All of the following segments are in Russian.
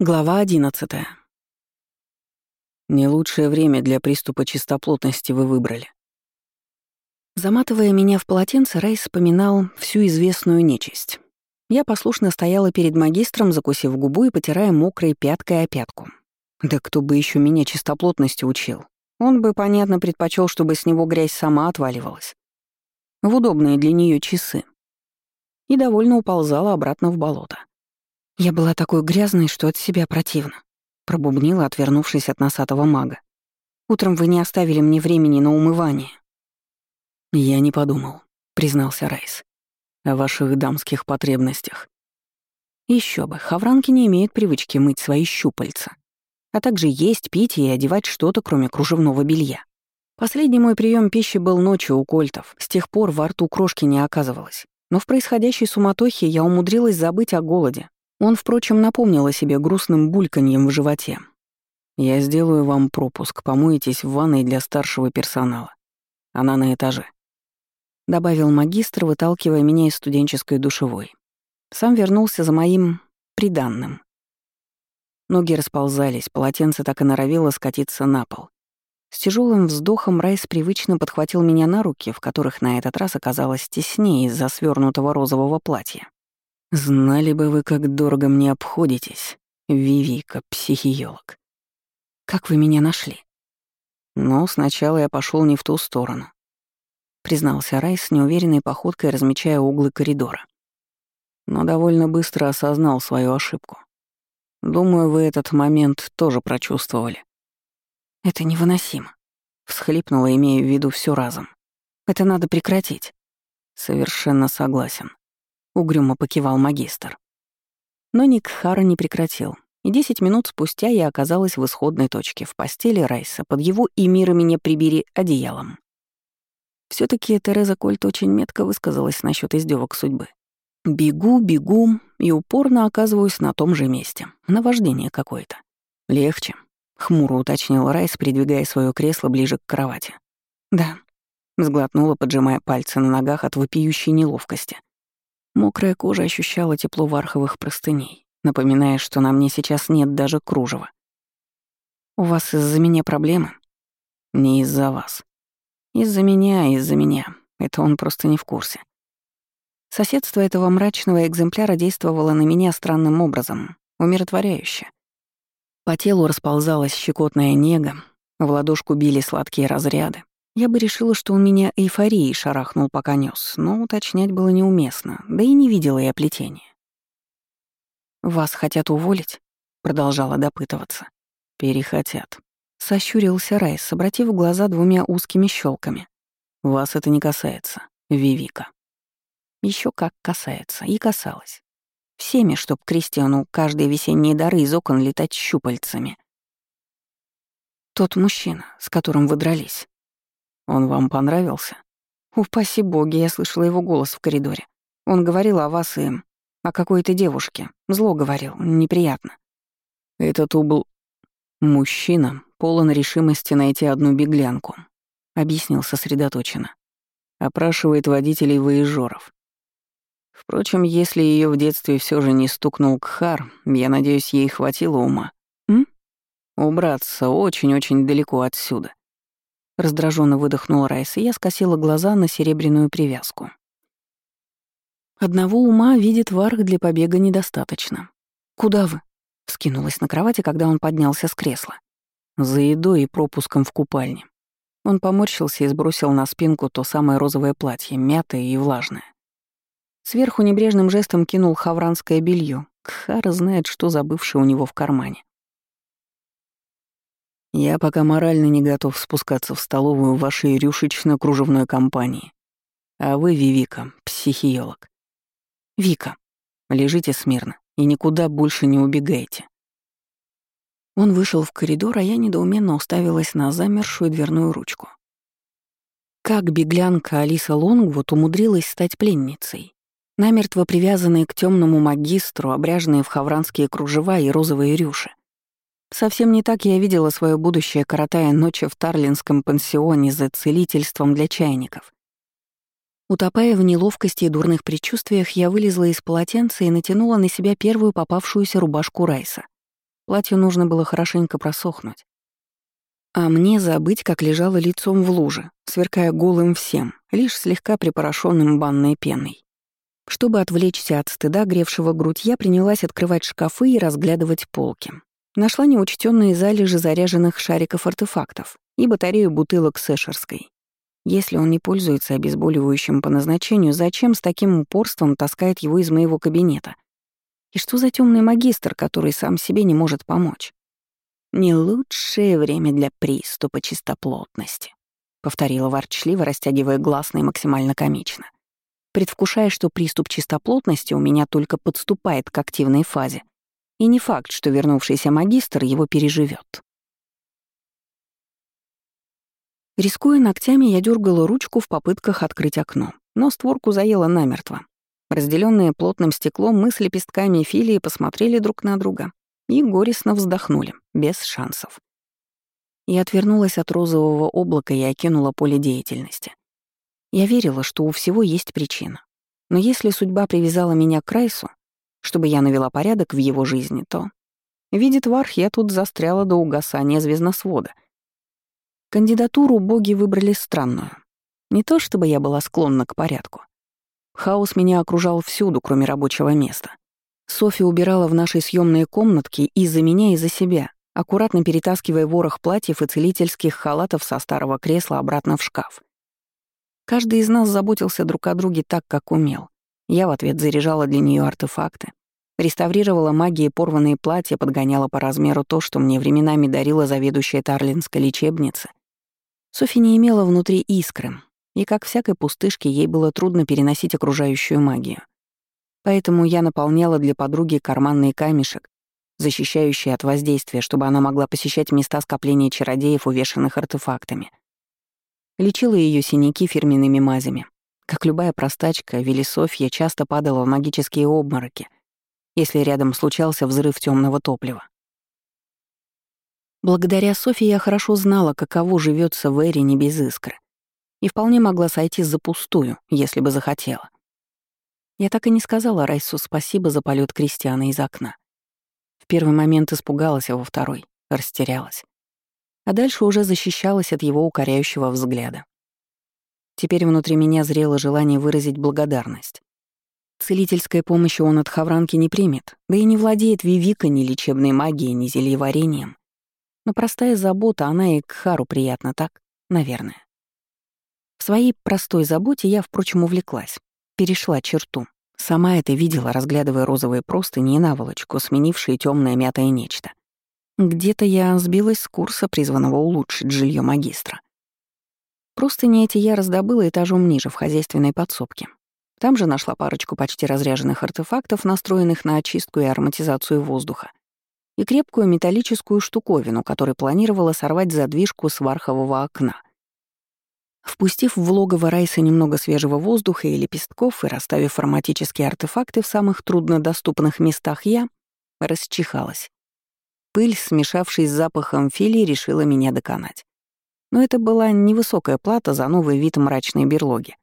Глава одиннадцатая. Не лучшее время для приступа чистоплотности вы выбрали. Заматывая меня в полотенце, Рай вспоминал всю известную нечисть. Я послушно стояла перед магистром, закусив губу и потирая мокрой пяткой о пятку. Да кто бы еще меня чистоплотности учил? Он бы, понятно, предпочел, чтобы с него грязь сама отваливалась. В удобные для нее часы. И довольно уползала обратно в болото. Я была такой грязной, что от себя противно. Пробубнила, отвернувшись от носатого мага. Утром вы не оставили мне времени на умывание. Я не подумал, признался Райс. О ваших дамских потребностях. Еще бы, хавранки не имеют привычки мыть свои щупальца, а также есть, пить и одевать что-то, кроме кружевного белья. Последний мой прием пищи был ночью у кольтов, с тех пор во рту крошки не оказывалось. Но в происходящей суматохе я умудрилась забыть о голоде, он, впрочем, напомнил о себе грустным бульканьем в животе. «Я сделаю вам пропуск, помоетесь в ванной для старшего персонала. Она на этаже», — добавил магистр, выталкивая меня из студенческой душевой. Сам вернулся за моим приданным. Ноги расползались, полотенце так и норовило скатиться на пол. С тяжелым вздохом Райс привычно подхватил меня на руки, в которых на этот раз оказалось теснее из-за свернутого розового платья. Знали бы вы, как дорого мне обходитесь, Вивика, психиолог. Как вы меня нашли? Но сначала я пошел не в ту сторону. Признался Райс с неуверенной походкой, размечая углы коридора. Но довольно быстро осознал свою ошибку. Думаю, вы этот момент тоже прочувствовали. Это невыносимо. Всхлипнула, имея в виду все разом. Это надо прекратить. Совершенно согласен угрюмо покивал магистр. Но Ник Хара не прекратил, и десять минут спустя я оказалась в исходной точке, в постели Райса, под его «и мира меня прибери» одеялом. все таки Тереза Кольт очень метко высказалась насчет издевок судьбы. Бегу, бегу и упорно оказываюсь на том же месте. Наваждение какое-то. Легче, хмуро уточнил Райс, придвигая свое кресло ближе к кровати. Да, сглотнула, поджимая пальцы на ногах от вопиющей неловкости. Мокрая кожа ощущала тепло варховых простыней, напоминая, что на мне сейчас нет даже кружева. «У вас из-за меня проблемы?» «Не из-за вас. Из-за меня, из-за меня. Это он просто не в курсе». Соседство этого мрачного экземпляра действовало на меня странным образом, умиротворяюще. По телу расползалась щекотная нега, в ладошку били сладкие разряды, я бы решила, что он меня эйфорией шарахнул, пока нёс, но уточнять было неуместно, да и не видела я плетения. «Вас хотят уволить?» — продолжала допытываться. «Перехотят». Сощурился Райс, обратив глаза двумя узкими щелками. «Вас это не касается, Вивика». Еще как касается, и касалось. Всеми, чтоб Кристиану каждые весенние дары из окон летать щупальцами. Тот мужчина, с которым вы дрались, он вам понравился? Упаси боги, я слышала его голос в коридоре. Он говорил о вас и о какой-то девушке. Зло говорил, неприятно. Этот убл... Мужчина полон решимости найти одну беглянку, объяснил сосредоточенно. Опрашивает водителей выезжоров. Впрочем, если ее в детстве все же не стукнул Кхар, я надеюсь, ей хватило ума. М? Убраться очень-очень далеко отсюда. Раздраженно выдохнул Райс, и я скосила глаза на серебряную привязку. Одного ума видит Варх для побега недостаточно. «Куда вы?» — вскинулась на кровати, когда он поднялся с кресла. «За едой и пропуском в купальне». Он поморщился и сбросил на спинку то самое розовое платье, мятое и влажное. Сверху небрежным жестом кинул хавранское белье. Кхара знает, что забывший у него в кармане. Я пока морально не готов спускаться в столовую вашей рюшечно-кружевной компании. А вы, Вивика, психиолог. Вика, лежите смирно и никуда больше не убегайте. Он вышел в коридор, а я недоуменно уставилась на замершую дверную ручку. Как беглянка Алиса Лонгвуд умудрилась стать пленницей? Намертво привязанные к темному магистру, обряженные в хавранские кружева и розовые рюши. Совсем не так я видела свое будущее, коротая ночи в Тарлинском пансионе за целительством для чайников. Утопая в неловкости и дурных предчувствиях, я вылезла из полотенца и натянула на себя первую попавшуюся рубашку Райса. Платью нужно было хорошенько просохнуть. А мне забыть, как лежала лицом в луже, сверкая голым всем, лишь слегка припорошенным банной пеной. Чтобы отвлечься от стыда, гревшего грудь, я принялась открывать шкафы и разглядывать полки. Нашла неучтенные залежи заряженных шариков-артефактов и батарею бутылок с Эшерской. Если он не пользуется обезболивающим по назначению, зачем с таким упорством таскает его из моего кабинета? И что за темный магистр, который сам себе не может помочь? «Не лучшее время для приступа чистоплотности», — повторила ворчливо, растягивая гласные максимально комично предвкушая, что приступ чистоплотности у меня только подступает к активной фазе, и не факт, что вернувшийся магистр его переживет. Рискуя ногтями, я дергала ручку в попытках открыть окно, но створку заела намертво. Разделенные плотным стеклом, мы с лепестками филии посмотрели друг на друга и горестно вздохнули, без шансов. Я отвернулась от розового облака и окинула поле деятельности. Я верила, что у всего есть причина. Но если судьба привязала меня к Райсу, чтобы я навела порядок в его жизни, то... Видит Варх, я тут застряла до угасания звездносвода. Кандидатуру боги выбрали странную. Не то чтобы я была склонна к порядку. Хаос меня окружал всюду, кроме рабочего места. Софья убирала в нашей съемные комнатки и за меня, и за себя, аккуратно перетаскивая ворох платьев и целительских халатов со старого кресла обратно в шкаф. Каждый из нас заботился друг о друге так, как умел. Я в ответ заряжала для нее артефакты, реставрировала магией порванные платья, подгоняла по размеру то, что мне временами дарила заведующая Тарлинской лечебницы. Софи не имела внутри искры, и, как всякой пустышке, ей было трудно переносить окружающую магию. Поэтому я наполняла для подруги карманный камешек, защищающий от воздействия, чтобы она могла посещать места скопления чародеев, увешанных артефактами. Лечила ее синяки фирменными мазями. Как любая простачка, Велисофья часто падала в магические обмороки, если рядом случался взрыв темного топлива. Благодаря Софье я хорошо знала, каково живется в Эрине без искры, и вполне могла сойти за пустую, если бы захотела. Я так и не сказала Райсу спасибо за полет Кристиана из окна. В первый момент испугалась, а во второй — растерялась а дальше уже защищалась от его укоряющего взгляда. Теперь внутри меня зрело желание выразить благодарность. Целительской помощи он от Хавранки не примет, да и не владеет Вивика ни лечебной магией, ни зельеварением. Но простая забота, она и к Хару приятна, так? Наверное. В своей простой заботе я, впрочем, увлеклась. Перешла черту. Сама это видела, разглядывая розовые простыни и наволочку, сменившие темное мятое нечто. Где-то я сбилась с курса, призванного улучшить жилье магистра. Просто не эти я раздобыла этажом ниже, в хозяйственной подсобке. Там же нашла парочку почти разряженных артефактов, настроенных на очистку и ароматизацию воздуха, и крепкую металлическую штуковину, которой планировала сорвать задвижку с вархового окна. Впустив в логово Райса немного свежего воздуха и лепестков и расставив ароматические артефакты в самых труднодоступных местах, я расчихалась. Пыль, смешавшись с запахом филии, решила меня доконать. Но это была невысокая плата за новый вид мрачной берлоги.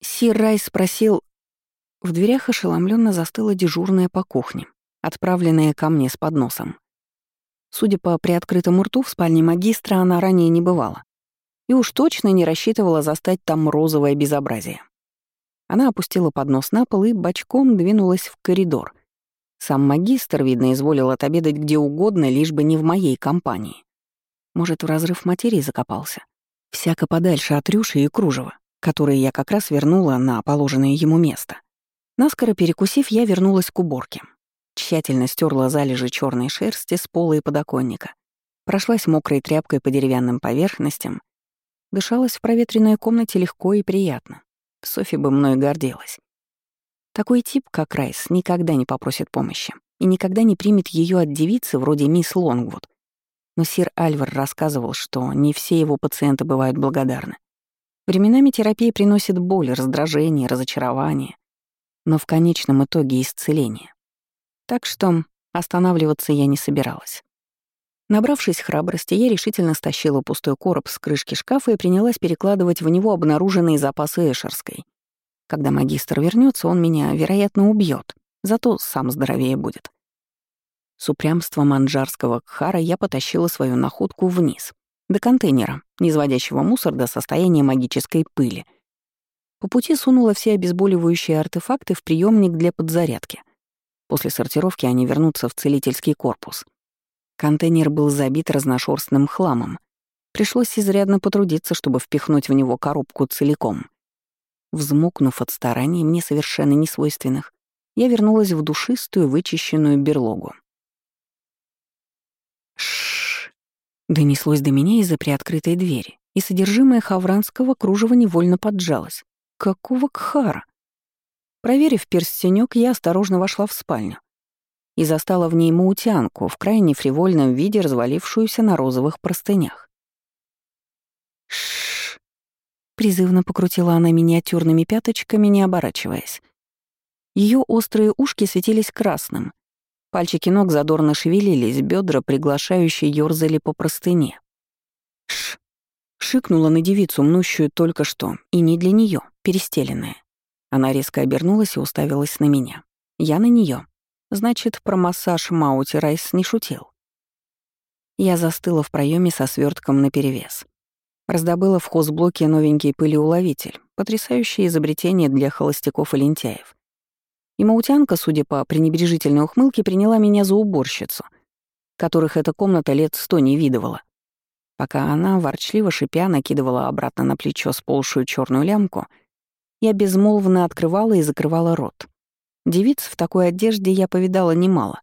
Сир Рай спросил... В дверях ошеломленно застыла дежурная по кухне, отправленная ко мне с подносом. Судя по приоткрытому рту, в спальне магистра она ранее не бывала. И уж точно не рассчитывала застать там розовое безобразие. Она опустила поднос на пол и бочком двинулась в коридор — сам магистр, видно, изволил отобедать где угодно, лишь бы не в моей компании. Может, в разрыв материи закопался. Всяко подальше от рюши и кружева, которые я как раз вернула на положенное ему место. Наскоро перекусив, я вернулась к уборке. Тщательно стерла залежи черной шерсти с пола и подоконника. Прошлась мокрой тряпкой по деревянным поверхностям. Дышалась в проветренной комнате легко и приятно. Софи бы мной гордилась. Такой тип, как Райс, никогда не попросит помощи и никогда не примет ее от девицы вроде мисс Лонгвуд. Но сир Альвар рассказывал, что не все его пациенты бывают благодарны. Временами терапия приносит боль, раздражение, разочарование, но в конечном итоге исцеление. Так что останавливаться я не собиралась. Набравшись храбрости, я решительно стащила пустой короб с крышки шкафа и принялась перекладывать в него обнаруженные запасы Эшерской. Когда магистр вернется, он меня, вероятно, убьет, зато сам здоровее будет. С упрямством анжарского кхара я потащила свою находку вниз, до контейнера, низводящего мусор до состояния магической пыли. По пути сунула все обезболивающие артефакты в приемник для подзарядки. После сортировки они вернутся в целительский корпус. Контейнер был забит разношерстным хламом. Пришлось изрядно потрудиться, чтобы впихнуть в него коробку целиком. Взмокнув от стараний, мне совершенно несвойственных, я вернулась в душистую, вычищенную берлогу. Шш! Донеслось до меня из-за приоткрытой двери, и содержимое хавранского кружева невольно поджалось. Какого кхара? Проверив перстенек, я осторожно вошла в спальню и застала в ней маутянку в крайне фривольном виде, развалившуюся на розовых простынях. Шш! Призывно покрутила она миниатюрными пяточками, не оборачиваясь. Ее острые ушки светились красным, Пальчики ног задорно шевелились, бедра приглашающие ёрзали по простыне. Ш. Шикнула на девицу, мнущую только что, и не для нее, перестеленная. Она резко обернулась и уставилась на меня. Я на нее. Значит, про массаж Маути Райс не шутил. Я застыла в проеме со свертком наперевес. Раздобыла в хозблоке новенький пылеуловитель, потрясающее изобретение для холостяков и лентяев. И маутянка, судя по пренебрежительной ухмылке, приняла меня за уборщицу, которых эта комната лет сто не видывала. Пока она, ворчливо шипя, накидывала обратно на плечо сползшую черную лямку, я безмолвно открывала и закрывала рот. Девиц в такой одежде я повидала немало.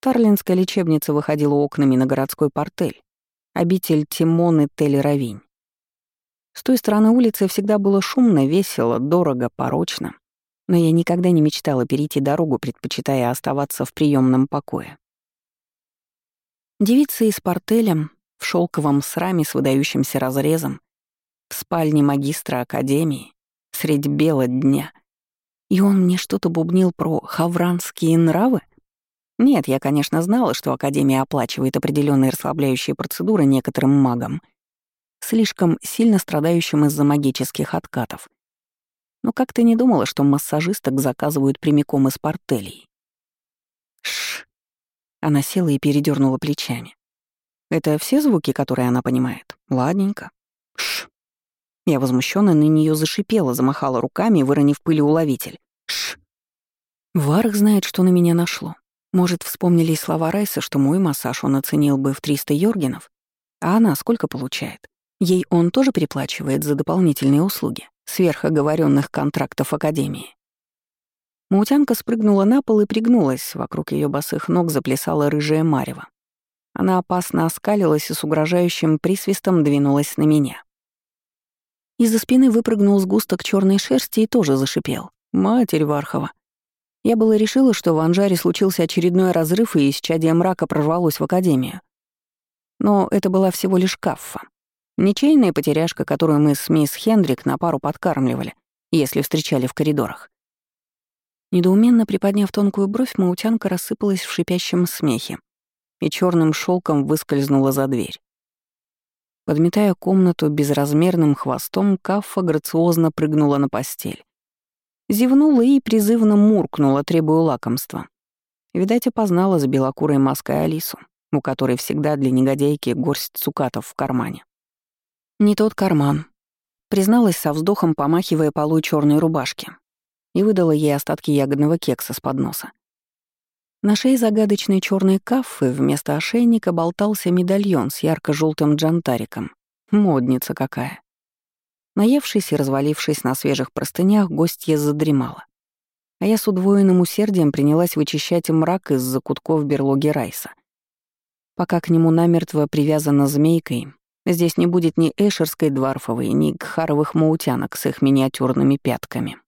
Тарлинская лечебница выходила окнами на городской портель, обитель Тимон и Тель-Равинь. С той стороны улицы всегда было шумно, весело, дорого, порочно но я никогда не мечтала перейти дорогу, предпочитая оставаться в приемном покое. Девица из портелем, в шелковом сраме с выдающимся разрезом, в спальне магистра академии, средь бела дня. И он мне что-то бубнил про хавранские нравы? Нет, я, конечно, знала, что Академия оплачивает определенные расслабляющие процедуры некоторым магам, слишком сильно страдающим из-за магических откатов — но как-то не думала, что массажисток заказывают прямиком из портелей. Шш. Она села и передернула плечами. Это все звуки, которые она понимает? Ладненько. Шш. Я возмущенно на нее зашипела, замахала руками, выронив пылеуловитель. Шш. Варх знает, что на меня нашло. Может, вспомнили слова Райса, что мой массаж он оценил бы в 300 йоргенов? А она сколько получает? Ей он тоже переплачивает за дополнительные услуги, сверхоговоренных контрактов Академии. Маутянка спрыгнула на пол и пригнулась, вокруг ее босых ног заплясала рыжая марева. Она опасно оскалилась и с угрожающим присвистом двинулась на меня. Из-за спины выпрыгнул сгусток черной шерсти и тоже зашипел. «Матерь Вархова!» Я было решила, что в Анжаре случился очередной разрыв, и исчадие мрака прорвалось в Академию. Но это была всего лишь каффа. Ничейная потеряшка, которую мы с мисс Хендрик на пару подкармливали, если встречали в коридорах. Недоуменно приподняв тонкую бровь, маутянка рассыпалась в шипящем смехе и черным шелком выскользнула за дверь. Подметая комнату безразмерным хвостом, Каффа грациозно прыгнула на постель. Зевнула и призывно муркнула, требуя лакомства. Видать, опознала за белокурой маской Алису, у которой всегда для негодяйки горсть цукатов в кармане. Не тот карман. Призналась со вздохом, помахивая полу черной рубашки. И выдала ей остатки ягодного кекса с подноса. На шее загадочной черной кафы вместо ошейника болтался медальон с ярко желтым джантариком. Модница какая. Наевшись и развалившись на свежих простынях, гостья задремала. А я с удвоенным усердием принялась вычищать мрак из закутков берлоги Райса. Пока к нему намертво привязана змейкой, Здесь не будет ни эшерской дворфовой, ни гхаровых маутянок с их миниатюрными пятками.